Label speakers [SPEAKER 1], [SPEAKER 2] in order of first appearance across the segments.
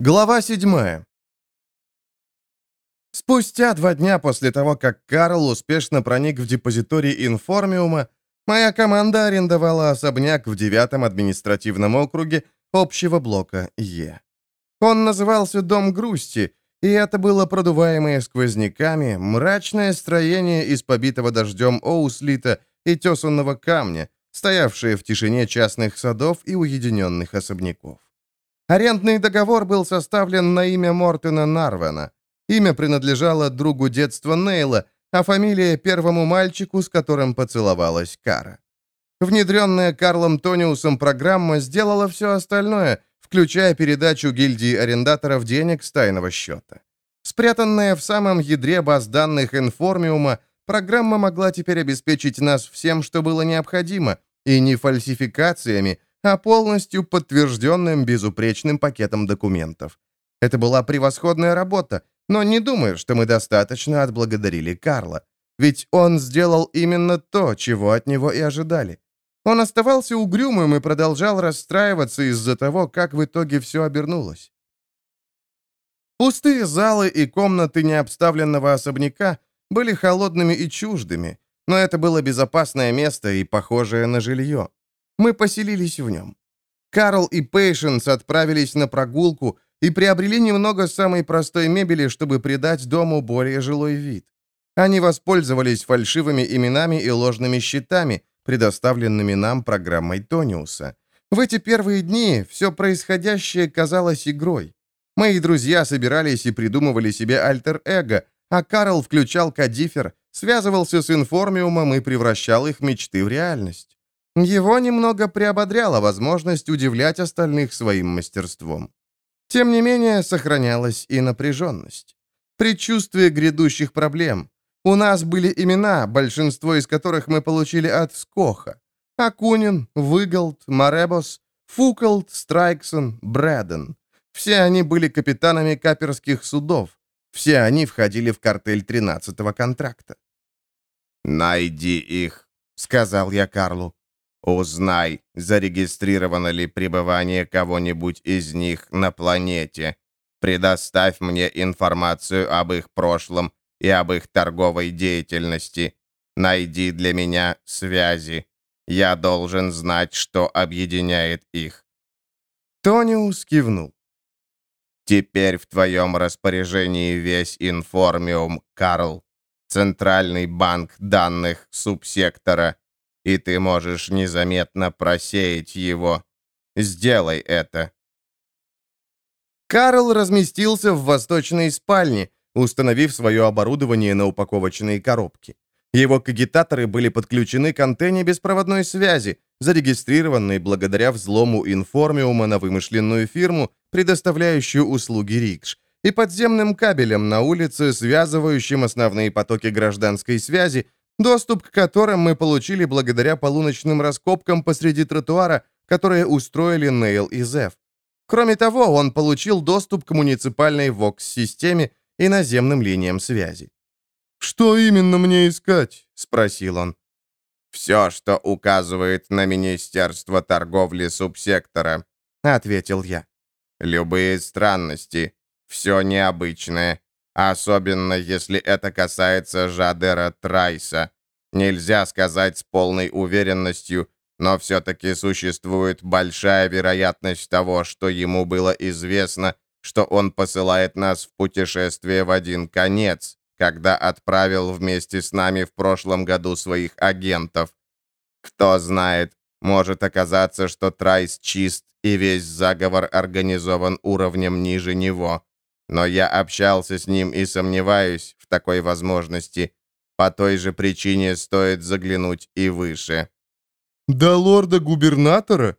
[SPEAKER 1] Глава 7 Спустя два дня после того, как Карл успешно проник в депозиторий Информиума, моя команда арендовала особняк в девятом административном округе общего блока Е. Он назывался «Дом грусти», и это было продуваемое сквозняками мрачное строение из побитого дождем оуслита и тесанного камня, стоявшее в тишине частных садов и уединенных особняков. Арендный договор был составлен на имя Мортена Нарвена. Имя принадлежало другу детства Нейла, а фамилия первому мальчику, с которым поцеловалась Кара. Внедренная Карлом Тониусом программа сделала все остальное, включая передачу гильдии арендаторов денег с тайного счета. Спрятанная в самом ядре баз данных информиума, программа могла теперь обеспечить нас всем, что было необходимо, и не фальсификациями, а полностью подтвержденным безупречным пакетом документов. Это была превосходная работа, но не думаю, что мы достаточно отблагодарили Карла. Ведь он сделал именно то, чего от него и ожидали. Он оставался угрюмым и продолжал расстраиваться из-за того, как в итоге все обернулось. Пустые залы и комнаты необставленного особняка были холодными и чуждыми, но это было безопасное место и похожее на жилье. Мы поселились в нем. Карл и Пейшенс отправились на прогулку и приобрели немного самой простой мебели, чтобы придать дому более жилой вид. Они воспользовались фальшивыми именами и ложными счетами, предоставленными нам программой Тониуса. В эти первые дни все происходящее казалось игрой. Мои друзья собирались и придумывали себе альтер-эго, а Карл включал кадифер, связывался с информиумом и превращал их мечты в реальность. Его немного приободряла возможность удивлять остальных своим мастерством. Тем не менее, сохранялась и напряженность. Предчувствие грядущих проблем. У нас были имена, большинство из которых мы получили от Скоха. Акунин, Выголд, Маребос, Фуколд, Страйксон, Брэден. Все они были капитанами каперских судов. Все они входили в картель 13-го контракта.
[SPEAKER 2] «Найди их», — сказал я Карлу. Узнай, зарегистрировано ли пребывание кого-нибудь из них на планете. Предоставь мне информацию об их прошлом и об их торговой деятельности. Найди для меня связи. Я должен знать, что объединяет их».
[SPEAKER 1] Тониус кивнул.
[SPEAKER 2] «Теперь в твоем распоряжении весь информиум, Карл. Центральный банк данных субсектора и ты можешь незаметно просеять его. Сделай это».
[SPEAKER 1] Карл разместился в восточной спальне, установив свое оборудование на упаковочные коробки. Его кагитаторы были подключены к антенне беспроводной связи, зарегистрированной благодаря взлому информиума на вымышленную фирму, предоставляющую услуги рикш, и подземным кабелем на улице, связывающим основные потоки гражданской связи доступ к которым мы получили благодаря полуночным раскопкам посреди тротуара, которые устроили Нейл и Зев. Кроме того, он получил доступ к муниципальной ВОКС-системе и наземным линиям связи. «Что именно мне искать?» — спросил он.
[SPEAKER 2] «Все, что указывает на Министерство торговли субсектора», — ответил я. «Любые странности, все необычное, Особенно, если это касается Жадера Трайса. Нельзя сказать с полной уверенностью, но все-таки существует большая вероятность того, что ему было известно, что он посылает нас в путешествие в один конец, когда отправил вместе с нами в прошлом году своих агентов. Кто знает, может оказаться, что Трайс чист и весь заговор организован уровнем ниже него. Но я общался с ним и сомневаюсь в такой возможности. По той же причине стоит заглянуть и выше.
[SPEAKER 1] «До лорда-губернатора?»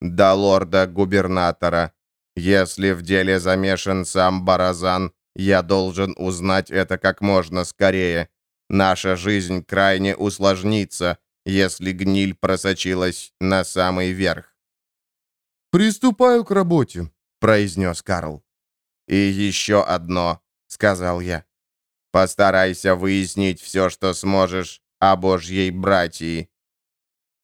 [SPEAKER 2] «До лорда-губернатора. Если в деле замешан сам Баразан, я должен узнать это как можно скорее. Наша жизнь крайне усложнится, если гниль просочилась на самый верх».
[SPEAKER 1] «Приступаю к работе», — произнес Карл.
[SPEAKER 2] «И еще одно», — сказал я. «Постарайся выяснить все, что сможешь о Божьей братьи».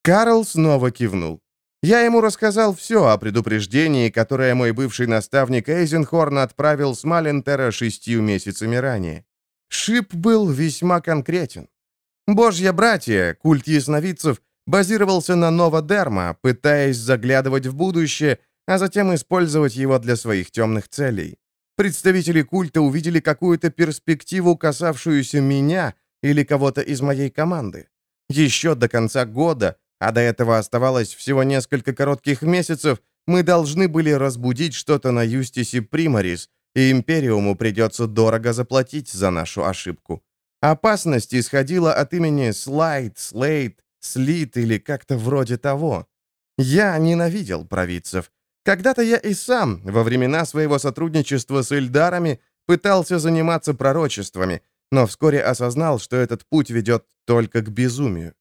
[SPEAKER 1] Карл снова кивнул. Я ему рассказал все о предупреждении, которое мой бывший наставник Эйзенхорн отправил с Малентера шестью месяцами ранее. Шип был весьма конкретен. Божья братья, культ ясновидцев, базировался на Новодерма, пытаясь заглядывать в будущее, а затем использовать его для своих темных целей. Представители культа увидели какую-то перспективу, касавшуюся меня или кого-то из моей команды. Еще до конца года а до этого оставалось всего несколько коротких месяцев, мы должны были разбудить что-то на Юстисе Примарис, и Империуму придется дорого заплатить за нашу ошибку. Опасность исходила от имени Слайд, Слейд, Слит или как-то вроде того. Я ненавидел провидцев. Когда-то я и сам, во времена своего сотрудничества с Эльдарами, пытался заниматься пророчествами, но вскоре осознал, что этот путь ведет только к безумию.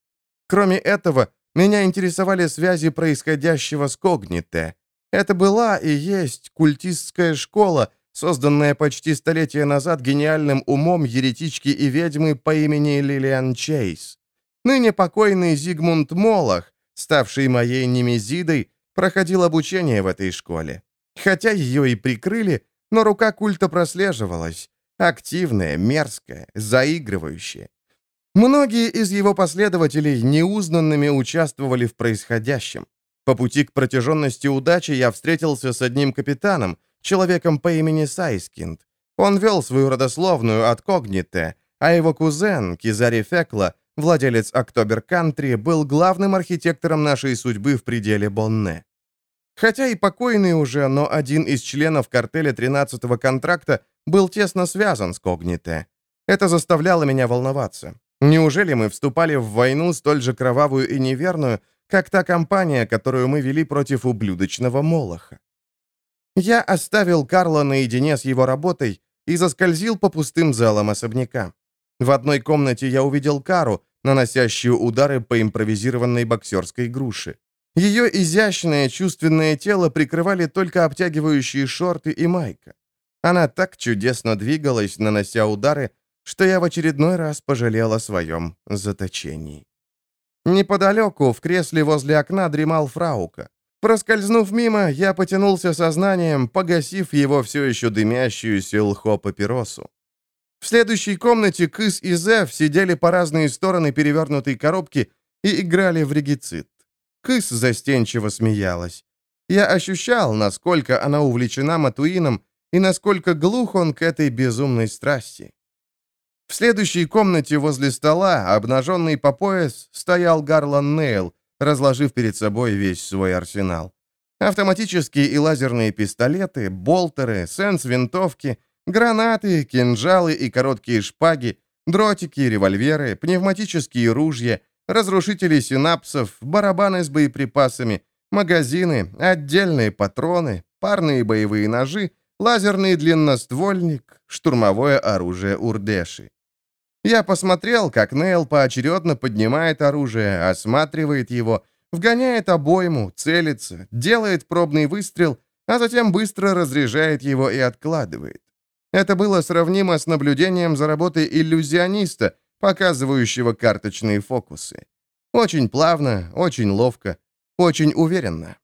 [SPEAKER 1] Кроме этого, меня интересовали связи происходящего с Когните. Это была и есть культистская школа, созданная почти столетия назад гениальным умом еретички и ведьмы по имени Лилиан Чейз. Ныне покойный Зигмунд Молох, ставший моей немезидой, проходил обучение в этой школе. Хотя ее и прикрыли, но рука культа прослеживалась. Активная, мерзкая, заигрывающая. Многие из его последователей неузнанными участвовали в происходящем. По пути к протяженности удачи я встретился с одним капитаном, человеком по имени Сайскинд. Он вел свою родословную от Когните, а его кузен, Кизари Фекла, владелец Октобер Кантри, был главным архитектором нашей судьбы в пределе Бонне. Хотя и покойный уже, но один из членов картеля 13-го контракта был тесно связан с Когните. Это заставляло меня волноваться. Неужели мы вступали в войну столь же кровавую и неверную, как та кампания, которую мы вели против ублюдочного Молоха? Я оставил Карла наедине с его работой и заскользил по пустым залам особняка. В одной комнате я увидел Кару, наносящую удары по импровизированной боксерской груши. Ее изящное чувственное тело прикрывали только обтягивающие шорты и майка. Она так чудесно двигалась, нанося удары, что я в очередной раз пожалел о своем заточении. Неподалеку, в кресле возле окна, дремал Фраука. Проскользнув мимо, я потянулся сознанием, погасив его все еще дымящуюся лхо-папиросу. В следующей комнате Кыс и Зев сидели по разные стороны перевернутой коробки и играли в регицит. Кыс застенчиво смеялась. Я ощущал, насколько она увлечена Матуином и насколько глух он к этой безумной страсти. В следующей комнате возле стола, обнаженный по пояс, стоял Гарлан Нейл, разложив перед собой весь свой арсенал. Автоматические и лазерные пистолеты, болтеры, сенс-винтовки, гранаты, кинжалы и короткие шпаги, дротики, револьверы, пневматические ружья, разрушители синапсов, барабаны с боеприпасами, магазины, отдельные патроны, парные боевые ножи, лазерный длинноствольник, штурмовое оружие Урдеши. Я посмотрел, как Нейл поочередно поднимает оружие, осматривает его, вгоняет обойму, целится, делает пробный выстрел, а затем быстро разряжает его и откладывает. Это было сравнимо с наблюдением за работой иллюзиониста, показывающего карточные фокусы. Очень плавно, очень ловко, очень уверенно.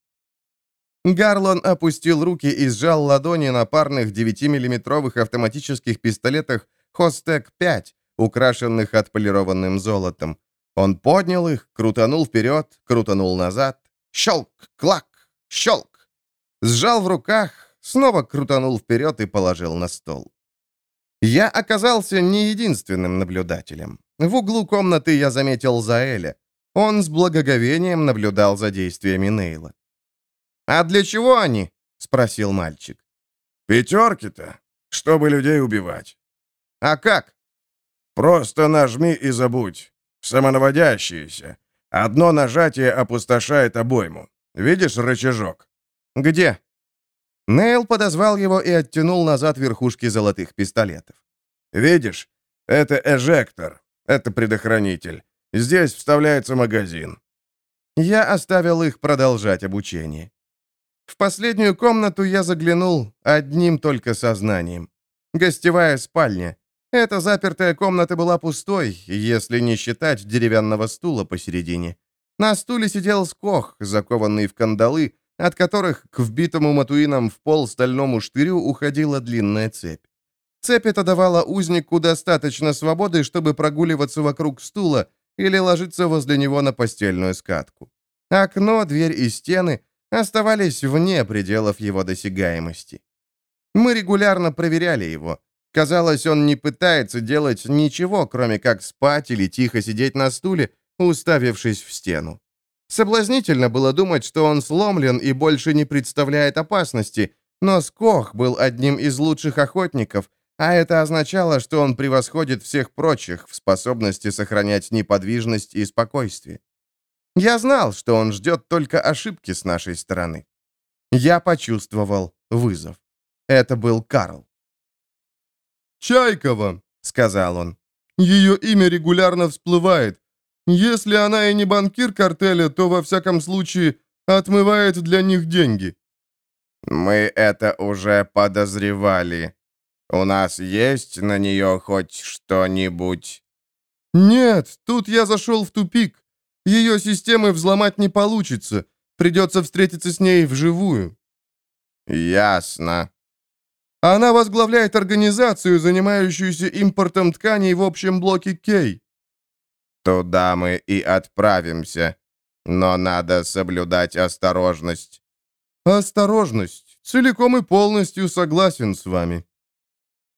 [SPEAKER 1] Гарлон опустил руки и сжал ладони на парных 9-миллиметровых автоматических пистолетах «Хостек-5», украшенных отполированным золотом. Он поднял их, крутанул вперед, крутанул назад. Щелк, клак, щелк. Сжал в руках, снова крутанул вперед и положил на стол. Я оказался не единственным наблюдателем. В углу комнаты я заметил Заэля. Он с благоговением наблюдал за действиями Нейла. «А для чего они?» — спросил мальчик.
[SPEAKER 3] «Пятерки-то, чтобы людей убивать».
[SPEAKER 1] «А как?»
[SPEAKER 3] Просто нажми и забудь. Самонаводящиеся. Одно нажатие опустошает обойму. Видишь рычажок?
[SPEAKER 1] Где? Нейл подозвал его и оттянул назад верхушки золотых пистолетов.
[SPEAKER 3] Видишь? Это эжектор. Это предохранитель. Здесь вставляется магазин.
[SPEAKER 1] Я оставил их продолжать обучение. В последнюю комнату я заглянул одним только сознанием. Гостевая спальня. Эта запертая комната была пустой, если не считать деревянного стула посередине. На стуле сидел скох, закованный в кандалы, от которых к вбитому матуином в пол стальному штырю уходила длинная цепь. Цепь эта давала узнику достаточно свободы, чтобы прогуливаться вокруг стула или ложиться возле него на постельную скатку. Окно, дверь и стены оставались вне пределов его досягаемости. Мы регулярно проверяли его. Казалось, он не пытается делать ничего, кроме как спать или тихо сидеть на стуле, уставившись в стену. Соблазнительно было думать, что он сломлен и больше не представляет опасности, но Скох был одним из лучших охотников, а это означало, что он превосходит всех прочих в способности сохранять неподвижность и спокойствие. Я знал, что он ждет только ошибки с нашей стороны. Я почувствовал вызов. Это был Карл. «Чайкова», — сказал он. «Ее имя регулярно всплывает. Если она и не банкир картеля, то, во всяком случае, отмывает для них деньги».
[SPEAKER 2] «Мы это уже подозревали. У нас есть на нее хоть что-нибудь?»
[SPEAKER 1] «Нет, тут я зашел в тупик. Ее системы взломать не получится. Придется встретиться с ней вживую».
[SPEAKER 2] «Ясно».
[SPEAKER 1] Она возглавляет организацию, занимающуюся импортом тканей в общем блоке Кей.
[SPEAKER 2] Туда мы и отправимся. Но надо соблюдать осторожность.
[SPEAKER 1] Осторожность. Целиком и полностью согласен с вами.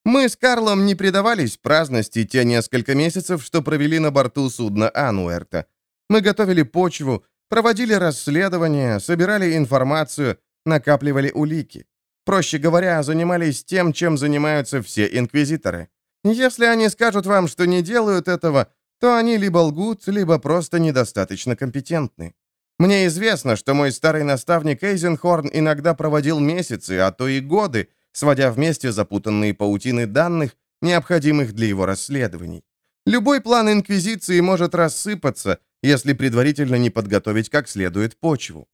[SPEAKER 1] Мы с Карлом не предавались праздности те несколько месяцев, что провели на борту судна Ануэрта. Мы готовили почву, проводили расследования, собирали информацию, накапливали улики. Проще говоря, занимались тем, чем занимаются все инквизиторы. Если они скажут вам, что не делают этого, то они либо лгут, либо просто недостаточно компетентны. Мне известно, что мой старый наставник Эйзенхорн иногда проводил месяцы, а то и годы, сводя вместе запутанные паутины данных, необходимых для его расследований. Любой план Инквизиции может рассыпаться, если предварительно не подготовить как следует почву.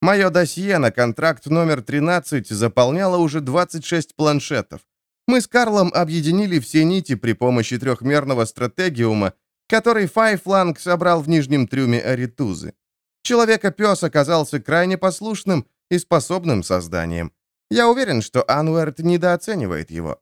[SPEAKER 1] Мое досье на контракт номер 13 заполняло уже 26 планшетов. Мы с Карлом объединили все нити при помощи трехмерного стратегиума, который Файфланг собрал в нижнем трюме Аритузы. Человека-пес оказался крайне послушным и способным созданием. Я уверен, что Ануэрт недооценивает его.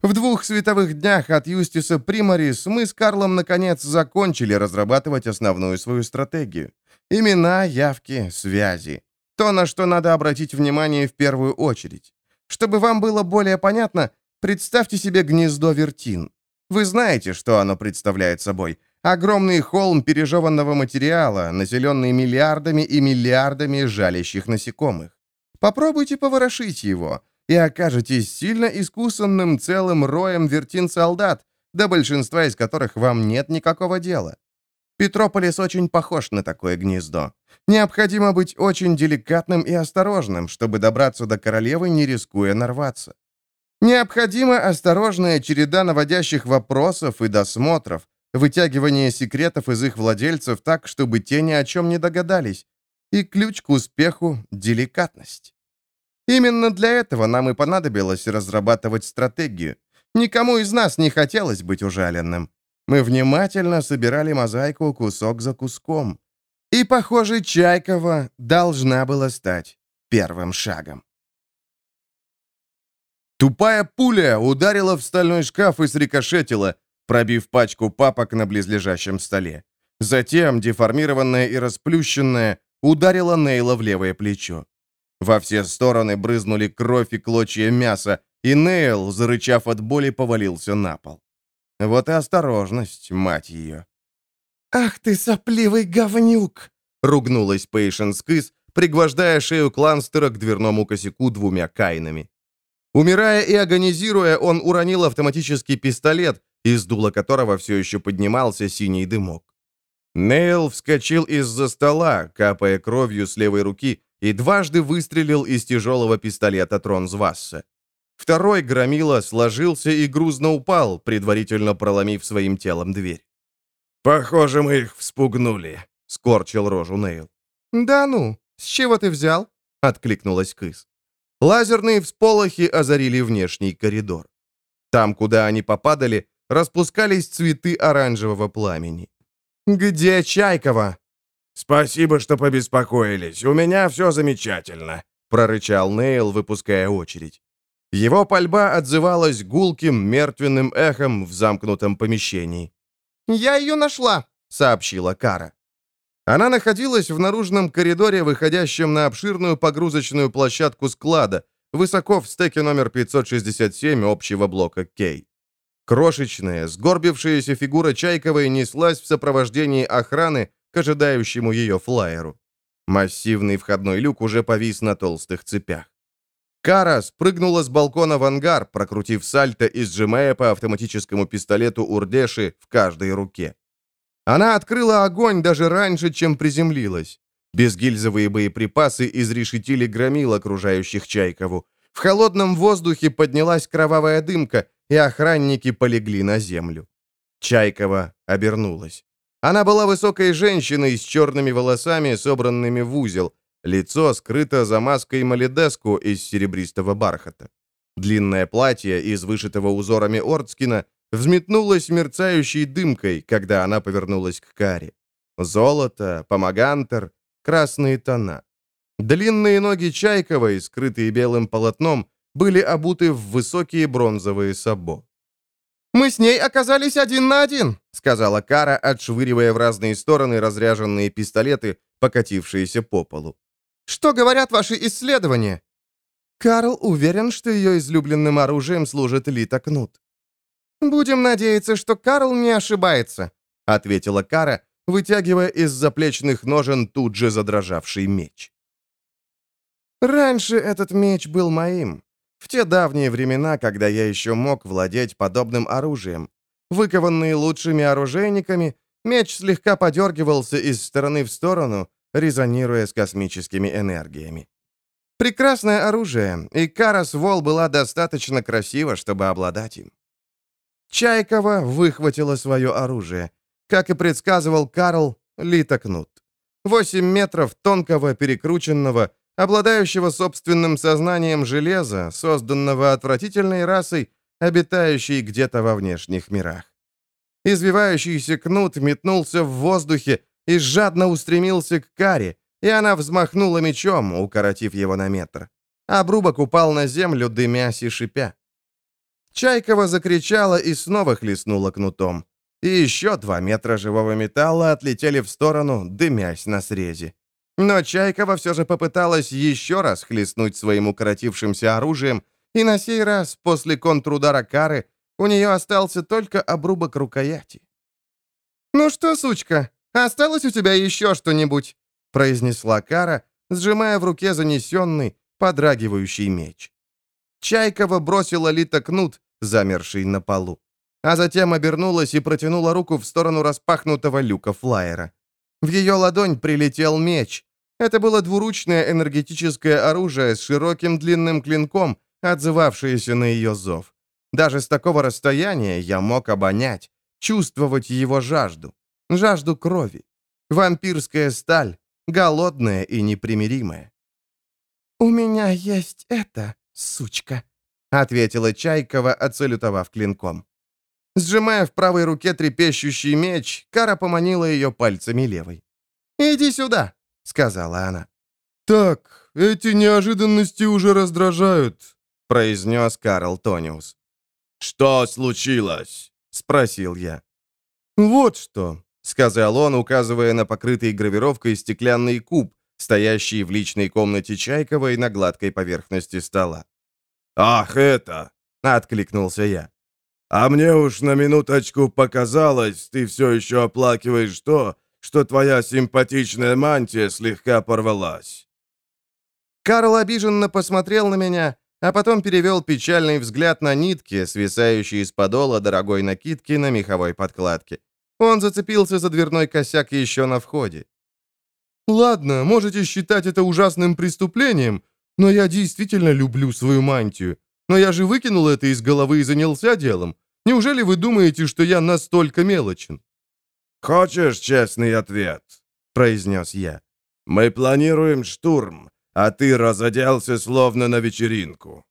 [SPEAKER 1] В двух световых днях от Юстиса Примарис мы с Карлом наконец закончили разрабатывать основную свою стратегию. Имена, явки, связи. То, на что надо обратить внимание в первую очередь. Чтобы вам было более понятно, представьте себе гнездо вертин. Вы знаете, что оно представляет собой. Огромный холм пережеванного материала, населенный миллиардами и миллиардами жалящих насекомых. Попробуйте поворошить его, и окажетесь сильно искусанным целым роем вертин-солдат, до большинства из которых вам нет никакого дела. Петрополис очень похож на такое гнездо. Необходимо быть очень деликатным и осторожным, чтобы добраться до королевы, не рискуя нарваться. Необходима осторожная череда наводящих вопросов и досмотров, вытягивание секретов из их владельцев так, чтобы те ни о чем не догадались. И ключ к успеху — деликатность. Именно для этого нам и понадобилось разрабатывать стратегию. Никому из нас не хотелось быть ужаленным. Мы внимательно собирали мозаику кусок за куском. И, похоже, Чайкова должна была стать первым шагом. Тупая пуля ударила в стальной шкаф и срикошетила, пробив пачку папок на близлежащем столе. Затем, деформированная и расплющенная, ударила Нейла в левое плечо. Во все стороны брызнули кровь и клочья мяса, и Нейл, зарычав от боли, повалился на пол. Вот и осторожность, мать ее.
[SPEAKER 4] «Ах ты, сопливый говнюк!»
[SPEAKER 1] — ругнулась Пейшенс Кыс, пригвождая шею Кланстера к дверному косяку двумя кайнами. Умирая и агонизируя, он уронил автоматический пистолет, из дула которого все еще поднимался синий дымок. Нейл вскочил из-за стола, капая кровью с левой руки, и дважды выстрелил из тяжелого пистолета Тронзвасса. Второй громила сложился и грузно упал, предварительно проломив своим телом дверь.
[SPEAKER 3] «Похоже, мы их вспугнули», — скорчил рожу Нейл.
[SPEAKER 1] «Да ну, с чего ты взял?» — откликнулась Кыс. Лазерные всполохи озарили внешний коридор. Там, куда они попадали, распускались цветы оранжевого пламени. «Где Чайкова?»
[SPEAKER 3] «Спасибо, что побеспокоились. У меня все замечательно», — прорычал Нейл, выпуская очередь. Его пальба отзывалась гулким, мертвенным эхом в замкнутом помещении.
[SPEAKER 1] «Я ее нашла», — сообщила Кара. Она находилась в наружном коридоре, выходящем на обширную погрузочную площадку склада, высоко в стеке номер 567 общего блока Кей. Крошечная, сгорбившаяся фигура Чайковой неслась в сопровождении охраны к ожидающему ее флайеру. Массивный входной люк уже повис на толстых цепях. Кара спрыгнула с балкона в ангар, прокрутив сальто и сжимая по автоматическому пистолету Урдеши в каждой руке. Она открыла огонь даже раньше, чем приземлилась. Безгильзовые боеприпасы изрешетили громил окружающих Чайкову. В холодном воздухе поднялась кровавая дымка, и охранники полегли на землю. Чайкова обернулась. Она была высокой женщиной с черными волосами, собранными в узел. Лицо скрыто за маской маледеску из серебристого бархата. Длинное платье из вышитого узорами Ордскина взметнулось мерцающей дымкой, когда она повернулась к Каре. Золото, помогантер, красные тона. Длинные ноги Чайковой, скрытые белым полотном, были обуты в высокие бронзовые сабо. «Мы с ней оказались один на один», — сказала Кара, отшвыривая в разные стороны разряженные пистолеты, покатившиеся по полу. «Что говорят ваши исследования?» Карл уверен, что ее излюбленным оружием служит Лита Кнут. «Будем надеяться, что Карл не ошибается», — ответила Кара, вытягивая из заплечных ножен тут же задрожавший меч. «Раньше этот меч был моим. В те давние времена, когда я еще мог владеть подобным оружием. Выкованный лучшими оружейниками, меч слегка подергивался из стороны в сторону, резонируя с космическими энергиями. Прекрасное оружие, и Карас Вол была достаточно красива, чтобы обладать им. Чайкова выхватила свое оружие. Как и предсказывал Карл, литокнут. Восемь метров тонкого, перекрученного, обладающего собственным сознанием железа, созданного отвратительной расой, обитающей где-то во внешних мирах. Извивающийся кнут метнулся в воздухе и жадно устремился к каре, и она взмахнула мечом, укоротив его на метр. Обрубок упал на землю, дымясь и шипя. Чайкова закричала и снова хлестнула кнутом. И еще два метра живого металла отлетели в сторону, дымясь на срезе. Но Чайкова все же попыталась еще раз хлестнуть своим укоротившимся оружием, и на сей раз, после контрудара кары, у нее остался только обрубок рукояти. «Ну что, сучка, осталось у тебя еще что-нибудь?» произнесла Кара, сжимая в руке занесенный, подрагивающий меч. Чайкова бросила Лита кнут, замерший на полу, а затем обернулась и протянула руку в сторону распахнутого люка флайера. В ее ладонь прилетел меч, это было двуручное энергетическое оружие с широким длинным клинком, отзывавшееся на ее зов. Даже с такого расстояния я мог обонять, чувствовать его жажду, жажду крови. Вампирская сталь, голодная и непримиримая. «У меня есть это, сучка», — ответила Чайкова, отсалютовав клинком. Сжимая в правой руке трепещущий меч, Кара поманила ее пальцами левой. «Иди сюда!» сказала она.
[SPEAKER 3] «Так, эти неожиданности уже раздражают», — произнес Карл Тониус.
[SPEAKER 2] «Что случилось?» — спросил я.
[SPEAKER 3] «Вот что», —
[SPEAKER 1] сказал он, указывая на покрытый гравировкой стеклянный куб, стоящий в личной комнате Чайковой на гладкой поверхности стола.
[SPEAKER 3] «Ах, это!» — откликнулся я. «А мне уж на минуточку показалось, ты все еще оплакиваешь то, что твоя симпатичная мантия слегка порвалась».
[SPEAKER 1] Карл обиженно посмотрел на меня, а потом перевел печальный взгляд на нитки, свисающие из подола дорогой накидки на меховой подкладке. Он зацепился за дверной косяк еще на входе.
[SPEAKER 3] «Ладно, можете считать это ужасным преступлением, но я действительно люблю свою мантию. Но я же выкинул это из головы и занялся делом. Неужели вы думаете, что я настолько мелочен?» «Хочешь честный ответ?» — произнес я. «Мы планируем штурм, а ты разоделся словно на вечеринку».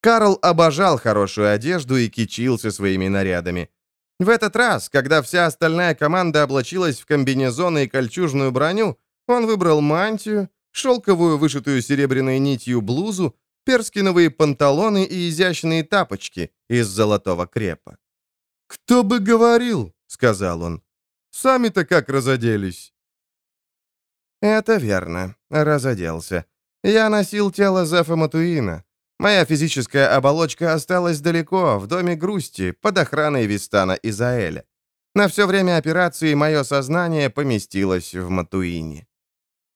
[SPEAKER 1] Карл обожал хорошую одежду и кичился своими нарядами. В этот раз, когда вся остальная команда облачилась в комбинезоны и кольчужную броню, он выбрал мантию, шелковую, вышитую серебряной нитью блузу, перскиновые панталоны и изящные тапочки из золотого крепа.
[SPEAKER 3] «Кто бы говорил?» — сказал он. «Сами-то как разоделись?»
[SPEAKER 1] «Это верно. Разоделся. Я носил тело Зефа Матуина. Моя физическая оболочка осталась далеко, в доме грусти, под охраной Вистана Изаэля. На все время операции мое сознание поместилось в Матуине.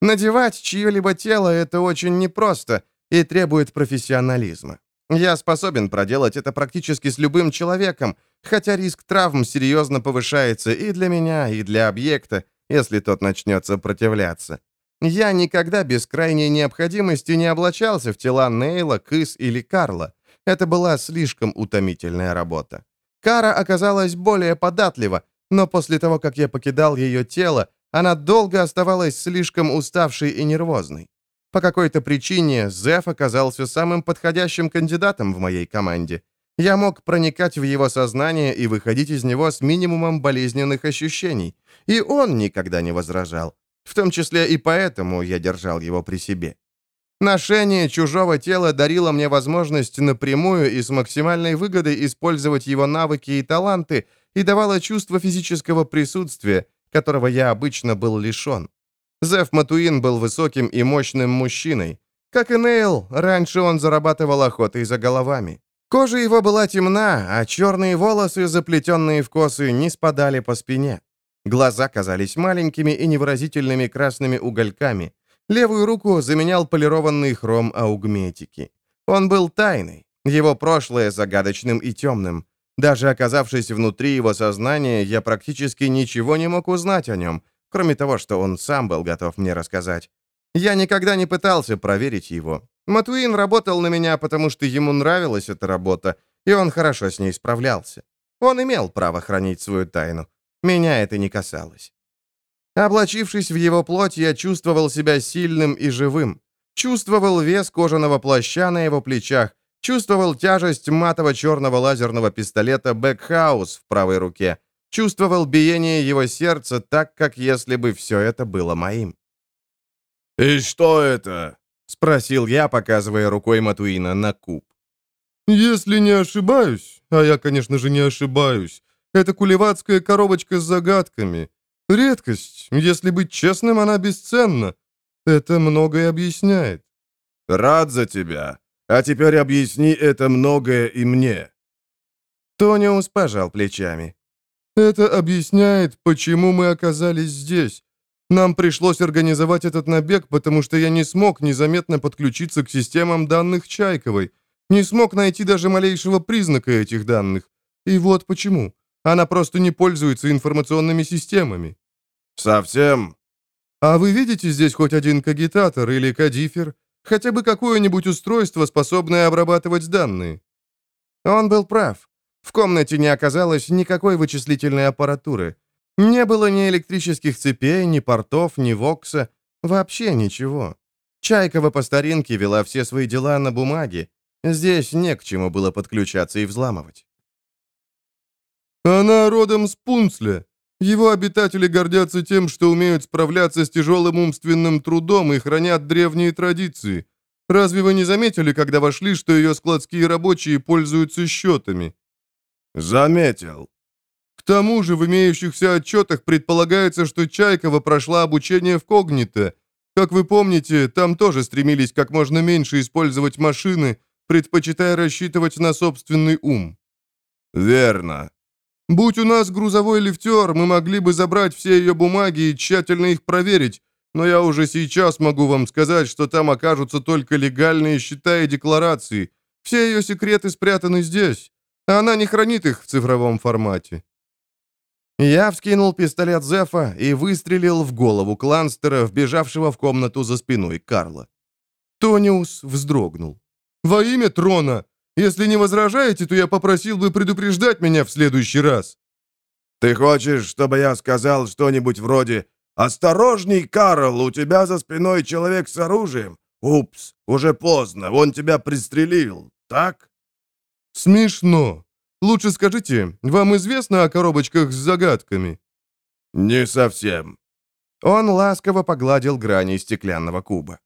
[SPEAKER 1] Надевать чье-либо тело — это очень непросто и требует профессионализма. Я способен проделать это практически с любым человеком, хотя риск травм серьезно повышается и для меня, и для объекта, если тот начнет сопротивляться. Я никогда без крайней необходимости не облачался в тела Нейла, Кыс или Карла. Это была слишком утомительная работа. Кара оказалась более податлива, но после того, как я покидал ее тело, она долго оставалась слишком уставшей и нервозной. По какой-то причине Зеф оказался самым подходящим кандидатом в моей команде. Я мог проникать в его сознание и выходить из него с минимумом болезненных ощущений. И он никогда не возражал. В том числе и поэтому я держал его при себе. Ношение чужого тела дарило мне возможность напрямую и с максимальной выгодой использовать его навыки и таланты и давало чувство физического присутствия, которого я обычно был лишен. Зев Матуин был высоким и мощным мужчиной. Как и Нейл, раньше он зарабатывал охотой за головами. Кожа его была темна, а черные волосы, заплетенные в косы, не спадали по спине. Глаза казались маленькими и невыразительными красными угольками. Левую руку заменял полированный хром аугметики. Он был тайной, его прошлое загадочным и темным. Даже оказавшись внутри его сознания, я практически ничего не мог узнать о нем, кроме того, что он сам был готов мне рассказать. Я никогда не пытался проверить его. Матуин работал на меня, потому что ему нравилась эта работа, и он хорошо с ней справлялся. Он имел право хранить свою тайну. Меня это не касалось. Облачившись в его плоть, я чувствовал себя сильным и живым. Чувствовал вес кожаного плаща на его плечах, чувствовал тяжесть матово-черного лазерного пистолета «Бэкхаус» в правой руке, чувствовал биение его сердца так, как если бы все это было моим.
[SPEAKER 3] «И что это?»
[SPEAKER 1] — спросил я, показывая рукой Матуина на куб.
[SPEAKER 3] «Если не ошибаюсь, а я, конечно же, не ошибаюсь, это кулеватская коробочка с загадками. Редкость, если быть честным, она бесценна. Это многое объясняет». «Рад за тебя. А теперь объясни это многое и мне».
[SPEAKER 1] Тониус пожал плечами.
[SPEAKER 3] «Это объясняет, почему мы оказались здесь. Нам пришлось организовать этот набег, потому что я не смог незаметно подключиться к системам данных Чайковой, не смог найти даже малейшего признака этих данных. И вот почему. Она просто не пользуется информационными системами».
[SPEAKER 1] «Совсем?»
[SPEAKER 3] «А вы видите здесь хоть один кагитатор или кадифер? Хотя бы какое-нибудь устройство, способное обрабатывать данные?»
[SPEAKER 1] Он был прав. В комнате не оказалось никакой вычислительной аппаратуры. Не было ни электрических цепей, ни портов, ни вокса. Вообще ничего. Чайкова по старинке вела все свои дела на бумаге. Здесь не к чему было подключаться и взламывать.
[SPEAKER 3] «Она родом с Пунцля. Его обитатели гордятся тем, что умеют справляться с тяжелым умственным трудом и хранят древние традиции. Разве вы не заметили, когда вошли, что ее складские рабочие пользуются счетами?»
[SPEAKER 1] «Заметил»,
[SPEAKER 3] к тому же в имеющихся отчетах предполагается, что Чайкова прошла обучение в Когнито. Как вы помните, там тоже стремились как можно меньше использовать машины, предпочитая рассчитывать на собственный ум.
[SPEAKER 1] Верно.
[SPEAKER 3] Будь у нас грузовой лифтер, мы могли бы забрать все ее бумаги и тщательно их проверить, но я уже сейчас могу вам сказать, что там окажутся только легальные счета и декларации. Все ее секреты спрятаны здесь. Она не хранит их в цифровом формате.
[SPEAKER 1] Я вскинул пистолет Зефа и выстрелил в голову Кланстера, вбежавшего в комнату за спиной Карла.
[SPEAKER 3] Тониус вздрогнул. «Во имя трона! Если не возражаете, то я попросил бы предупреждать меня в следующий раз».
[SPEAKER 1] «Ты хочешь, чтобы я сказал что-нибудь вроде «Осторожней, Карл, у тебя за спиной человек с оружием. Упс, уже поздно, он тебя пристрелил, так?»
[SPEAKER 3] «Смешно. Лучше скажите, вам известно о коробочках с загадками?»
[SPEAKER 2] «Не совсем».
[SPEAKER 1] Он ласково погладил грани стеклянного куба.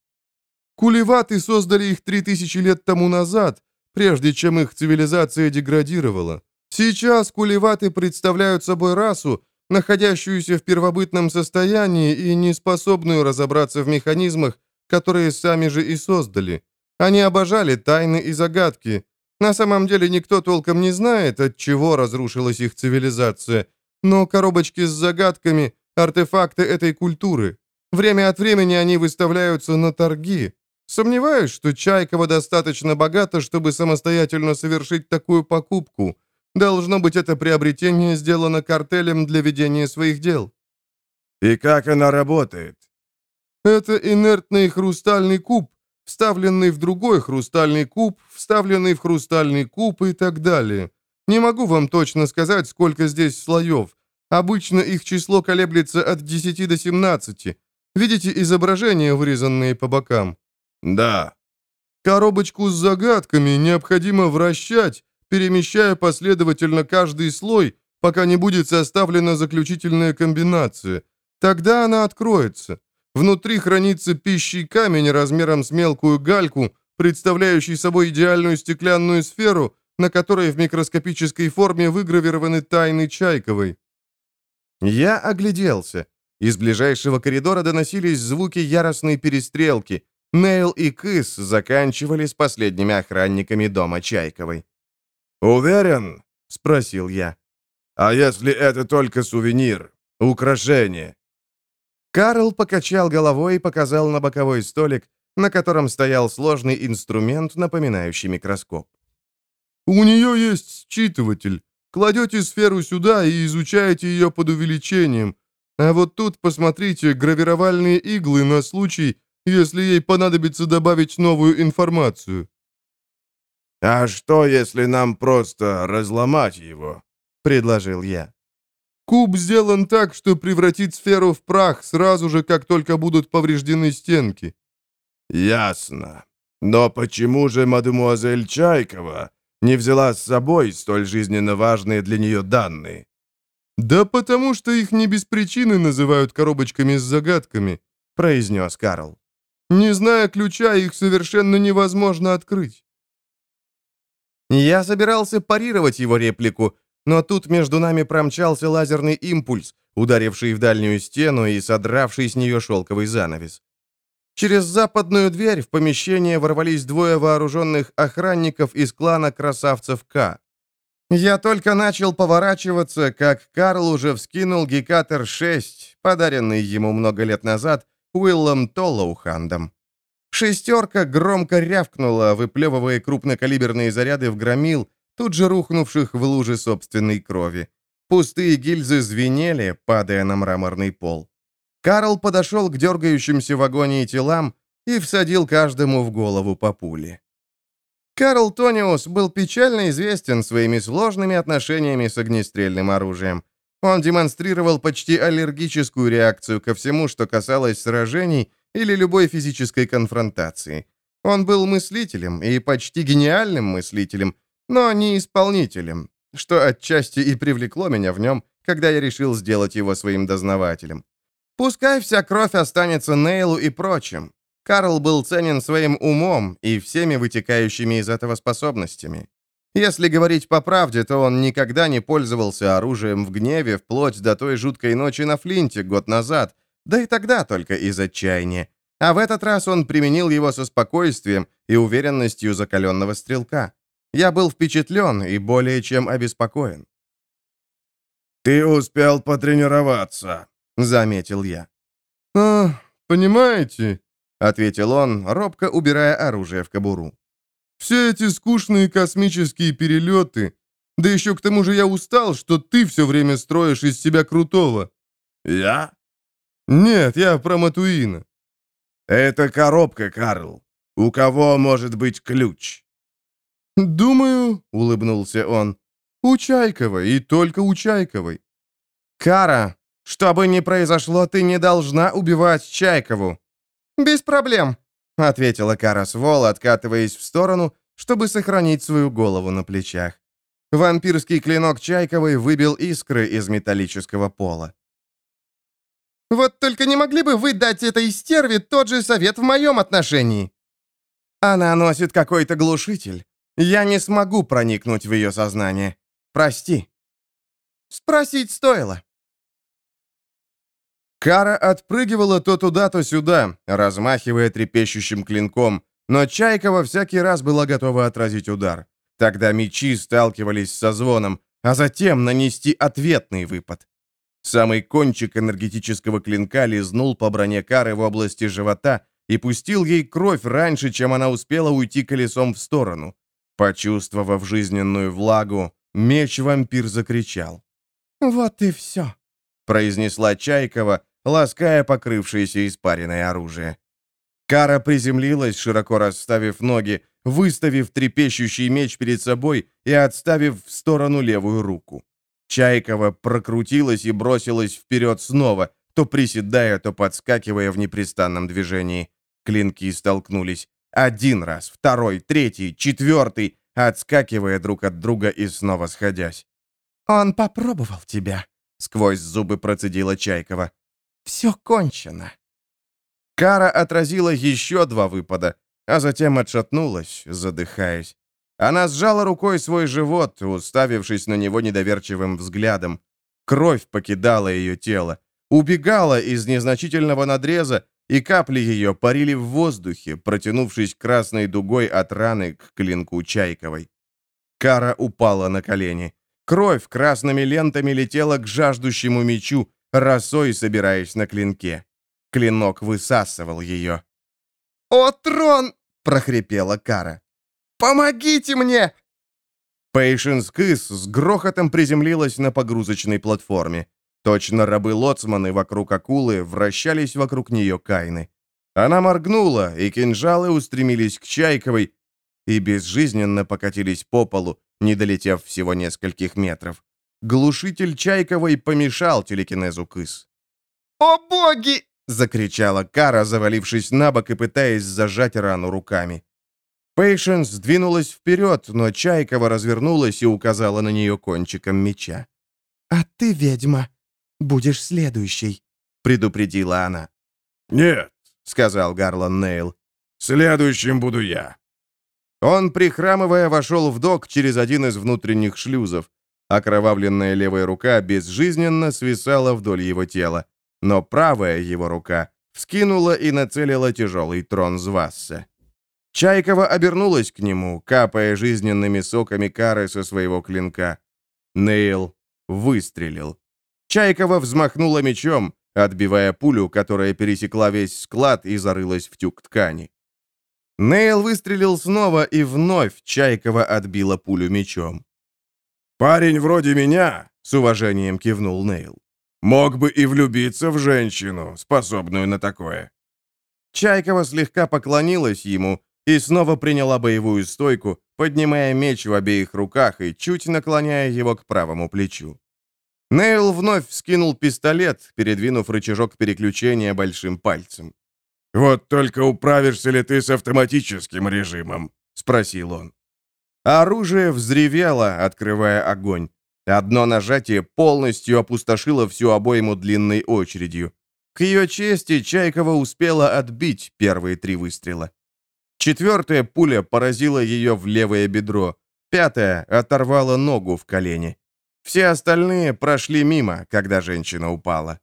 [SPEAKER 3] Кулеваты создали их три тысячи лет тому назад, прежде чем их цивилизация деградировала. Сейчас кулеваты представляют собой расу, находящуюся в первобытном состоянии и не способную разобраться в механизмах, которые сами же и создали. Они обожали тайны и загадки. На самом деле никто толком не знает, от чего разрушилась их цивилизация, но коробочки с загадками – артефакты этой культуры. Время от времени они выставляются на торги. Сомневаюсь, что Чайкова достаточно богата, чтобы самостоятельно совершить такую покупку. Должно быть, это приобретение сделано картелем для ведения своих дел.
[SPEAKER 2] И как она работает?
[SPEAKER 3] Это инертный хрустальный куб, вставленный в другой хрустальный куб, вставленный в хрустальный куб и так далее. Не могу вам точно сказать, сколько здесь слоев. Обычно их число колеблется от 10 до 17. Видите изображения, вырезанные по бокам?
[SPEAKER 2] Да.
[SPEAKER 3] Коробочку с загадками необходимо вращать, перемещая последовательно каждый слой, пока не будет составлена заключительная комбинация. Тогда она откроется. Внутри хранится пищий камень размером с мелкую гальку, представляющий собой идеальную стеклянную сферу, на которой в микроскопической форме выгравированы тайны Чайковой.
[SPEAKER 1] Я огляделся. Из ближайшего коридора доносились звуки яростной перестрелки. Нейл и Кыс заканчивали с последними охранниками дома Чайковой.
[SPEAKER 2] «Уверен?»
[SPEAKER 1] — спросил я.
[SPEAKER 2] «А если это только сувенир? Украшение?»
[SPEAKER 1] Карл покачал головой и показал на боковой столик, на котором стоял сложный инструмент, напоминающий микроскоп.
[SPEAKER 3] «У нее есть считыватель. Кладете сферу сюда и изучаете ее под увеличением. А вот тут посмотрите гравировальные иглы на случай, если ей понадобится добавить новую информацию».
[SPEAKER 2] «А что, если нам просто разломать его?»
[SPEAKER 1] — предложил я.
[SPEAKER 3] Куб сделан так, что превратит сферу в прах сразу же, как только будут повреждены стенки.
[SPEAKER 2] Ясно. Но почему же мадемуазель Чайкова не взяла с собой столь жизненно важные для нее данные?
[SPEAKER 3] Да потому что их не без причины называют коробочками с загадками, произнес Карл. Не зная ключа, их совершенно невозможно открыть.
[SPEAKER 1] Я собирался парировать его реплику, но тут между нами промчался лазерный импульс, ударивший в дальнюю стену и содравший с нее шелковый занавес. Через западную дверь в помещение ворвались двое вооруженных охранников из клана красавцев К. Я только начал поворачиваться, как Карл уже вскинул Гекатер-6, подаренный ему много лет назад Уиллом Толлоухандом. Шестерка громко рявкнула, выплевывая крупнокалиберные заряды в громил, тут же рухнувших в луже собственной крови. Пустые гильзы звенели, падая на мраморный пол. Карл подошел к дергающимся в агонии телам и всадил каждому в голову по пуле. Карл Тониус был печально известен своими сложными отношениями с огнестрельным оружием. Он демонстрировал почти аллергическую реакцию ко всему, что касалось сражений или любой физической конфронтации. Он был мыслителем и почти гениальным мыслителем, но не исполнителем, что отчасти и привлекло меня в нем, когда я решил сделать его своим дознавателем. Пускай вся кровь останется Нейлу и прочим. Карл был ценен своим умом и всеми вытекающими из этого способностями. Если говорить по правде, то он никогда не пользовался оружием в гневе вплоть до той жуткой ночи на Флинте год назад, да и тогда только из отчаяния. А в этот раз он применил его со спокойствием и уверенностью закаленного стрелка. Я был впечатлен и более чем обеспокоен.
[SPEAKER 2] «Ты успел потренироваться», — заметил я.
[SPEAKER 3] «А, понимаете», —
[SPEAKER 1] ответил он, робко убирая оружие в кобуру.
[SPEAKER 3] «Все эти скучные космические перелеты, да еще к тому же я устал, что ты все время строишь из себя крутого».
[SPEAKER 2] «Я?»
[SPEAKER 3] «Нет, я про Матуина».
[SPEAKER 2] «Это коробка, Карл. У кого может быть ключ?»
[SPEAKER 3] «Думаю», — улыбнулся он, — «у Чайковой и только у Чайковой».
[SPEAKER 1] «Кара, что бы ни произошло, ты не должна убивать Чайкову». «Без проблем», — ответила Кара Свол, откатываясь в сторону, чтобы сохранить свою голову на плечах. Вампирский клинок Чайковой выбил искры из металлического пола.
[SPEAKER 4] «Вот только не могли бы вы дать этой стерве тот же совет в моем отношении?»
[SPEAKER 1] «Она носит какой-то глушитель. Я не смогу проникнуть в ее сознание. Прости».
[SPEAKER 4] «Спросить стоило».
[SPEAKER 1] Кара отпрыгивала то туда, то сюда, размахивая трепещущим клинком, но Чайкова всякий раз была готова отразить удар. Тогда мечи сталкивались со звоном, а затем нанести ответный выпад. Самый кончик энергетического клинка лизнул по броне Кары в области живота и пустил ей кровь раньше, чем она успела уйти колесом в сторону. Почувствовав жизненную влагу, меч-вампир закричал.
[SPEAKER 4] «Вот и все», —
[SPEAKER 1] произнесла Чайкова, лаская покрывшееся испаренное оружие. Кара приземлилась, широко расставив ноги, выставив трепещущий меч перед собой и отставив в сторону левую руку. Чайкова прокрутилась и бросилась вперед снова, то приседая, то подскакивая в непрестанном движении. Клинки столкнулись. Один раз, второй, третий, четвертый, отскакивая друг от друга и снова сходясь.
[SPEAKER 4] «Он попробовал тебя», —
[SPEAKER 1] сквозь зубы процедила Чайкова.
[SPEAKER 4] «Все кончено».
[SPEAKER 1] Кара отразила еще два выпада, а затем отшатнулась, задыхаясь. Она сжала рукой свой живот, уставившись на него недоверчивым взглядом. Кровь покидала ее тело, убегала из незначительного надреза, и капли ее парили в воздухе, протянувшись красной дугой от раны к клинку Чайковой. Кара упала на колени. Кровь красными лентами летела к жаждущему мечу, росой собираясь на клинке. Клинок высасывал ее.
[SPEAKER 4] «О, трон!» — прохрипела Кара. «Помогите мне!»
[SPEAKER 1] Пейшенс с грохотом приземлилась на погрузочной платформе. Точно рабы-лоцманы вокруг акулы вращались вокруг нее кайны. Она моргнула, и кинжалы устремились к Чайковой и безжизненно покатились по полу, не долетев всего нескольких метров. Глушитель Чайковой помешал телекинезу Кыс.
[SPEAKER 4] «О боги!»
[SPEAKER 1] — закричала Кара, завалившись на бок и пытаясь зажать рану руками. Пейшенс двинулась вперед, но Чайкова развернулась и указала на нее кончиком меча.
[SPEAKER 4] «А ты, ведьма, будешь следующей», — предупредила она.
[SPEAKER 3] «Нет», —
[SPEAKER 1] сказал Гарлан Нейл.
[SPEAKER 3] «Следующим буду я».
[SPEAKER 1] Он, прихрамывая, вошел в док через один из внутренних шлюзов. Окровавленная левая рука безжизненно свисала вдоль его тела но правая его рука вскинула и нацелила тяжелый трон Звасса. Чайкова обернулась к нему, капая жизненными соками кары со своего клинка. Нейл выстрелил. Чайкова взмахнула мечом, отбивая пулю, которая пересекла весь склад и зарылась в тюк ткани. Нейл выстрелил снова, и вновь Чайкова отбила пулю мечом.
[SPEAKER 3] «Парень вроде меня», —
[SPEAKER 1] с уважением кивнул Нейл.
[SPEAKER 3] Мог бы и влюбиться в женщину, способную на такое.
[SPEAKER 1] Чайкова слегка поклонилась ему и снова приняла боевую стойку, поднимая меч в обеих руках и чуть наклоняя его к правому плечу. Нейл вновь вскинул пистолет, передвинув рычажок переключения большим пальцем.
[SPEAKER 3] «Вот только управишься ли ты с автоматическим режимом?» — спросил он.
[SPEAKER 1] Оружие взревело, открывая огонь. Одно нажатие полностью опустошило всю обойму длинной очередью. К ее чести Чайкова успела отбить первые три выстрела. Четвертая пуля поразила ее в левое бедро, пятая оторвала ногу в колене. Все остальные прошли мимо, когда женщина упала.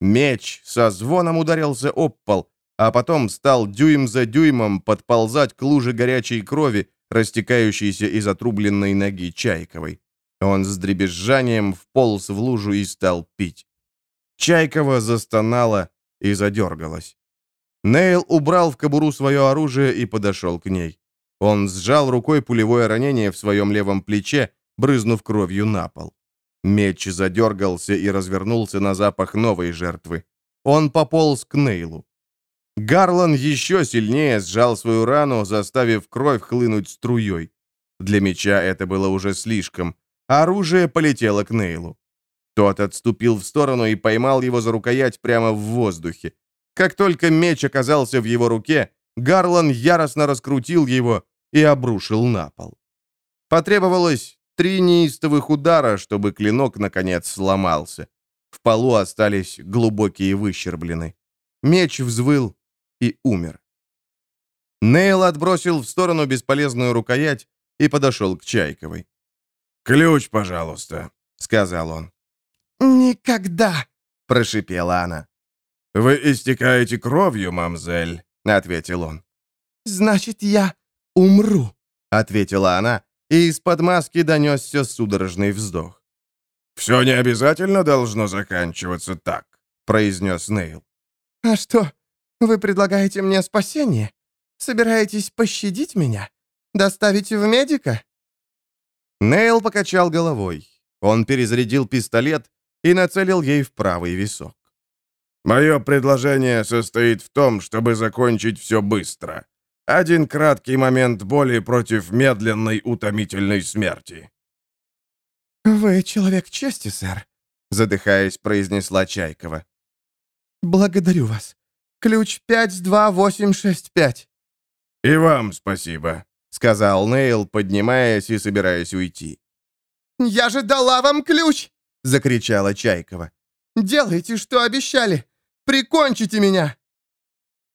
[SPEAKER 1] Меч со звоном ударился об пол, а потом стал дюйм за дюймом подползать к луже горячей крови, растекающейся из отрубленной ноги Чайковой. Он с дребезжанием вполз в лужу и стал пить. Чайкова застонала и задергалась. Нейл убрал в кобуру свое оружие и подошел к ней. Он сжал рукой пулевое ранение в своем левом плече, брызнув кровью на пол. Меч задергался и развернулся на запах новой жертвы. Он пополз к Нейлу. Гарлан еще сильнее сжал свою рану, заставив кровь хлынуть струей. Для меча это было уже слишком. Оружие полетело к Нейлу. Тот отступил в сторону и поймал его за рукоять прямо в воздухе. Как только меч оказался в его руке, Гарлан яростно раскрутил его и обрушил на пол. Потребовалось Три неистовых удара, чтобы клинок, наконец, сломался. В полу остались глубокие выщерблены. Меч взвыл и умер. Нейл отбросил в сторону бесполезную рукоять и подошел к Чайковой.
[SPEAKER 3] «Ключ, пожалуйста», — сказал он.
[SPEAKER 4] «Никогда!»
[SPEAKER 1] — прошипела она.
[SPEAKER 3] «Вы истекаете кровью, мамзель», — ответил он.
[SPEAKER 4] «Значит, я умру», —
[SPEAKER 1] ответила она, и из-под маски донесся судорожный вздох.
[SPEAKER 3] «Все не обязательно должно заканчиваться так», — произнес Нейл.
[SPEAKER 4] «А что, вы предлагаете мне спасение? Собираетесь пощадить меня? Доставить в медика?»
[SPEAKER 1] Нейл покачал головой. Он перезарядил пистолет и нацелил ей в правый висок.
[SPEAKER 3] «Мое предложение состоит в том, чтобы закончить все быстро. Один краткий момент боли против медленной утомительной смерти».
[SPEAKER 4] «Вы человек чести, сэр», — задыхаясь, произнесла Чайкова. «Благодарю вас. Ключ 52865».
[SPEAKER 3] «И вам спасибо», — сказал Нейл, поднимаясь и собираясь уйти.
[SPEAKER 4] «Я же дала вам ключ!» — закричала Чайкова. «Делайте, что обещали! Прикончите меня!»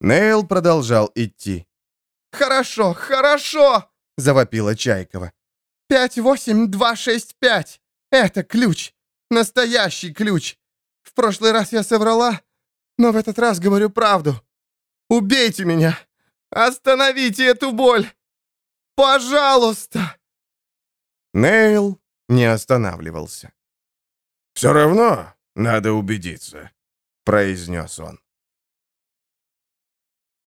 [SPEAKER 1] Нейл продолжал идти.
[SPEAKER 4] «Хорошо, хорошо!» — завопила Чайкова. «Пять, восемь, два, шесть, пять! Это ключ! Настоящий ключ! В прошлый раз я соврала, но в этот раз говорю правду. Убейте меня! Остановите эту боль! Пожалуйста!»
[SPEAKER 1] Нейл не останавливался.
[SPEAKER 3] «Все равно надо убедиться», — произнес он.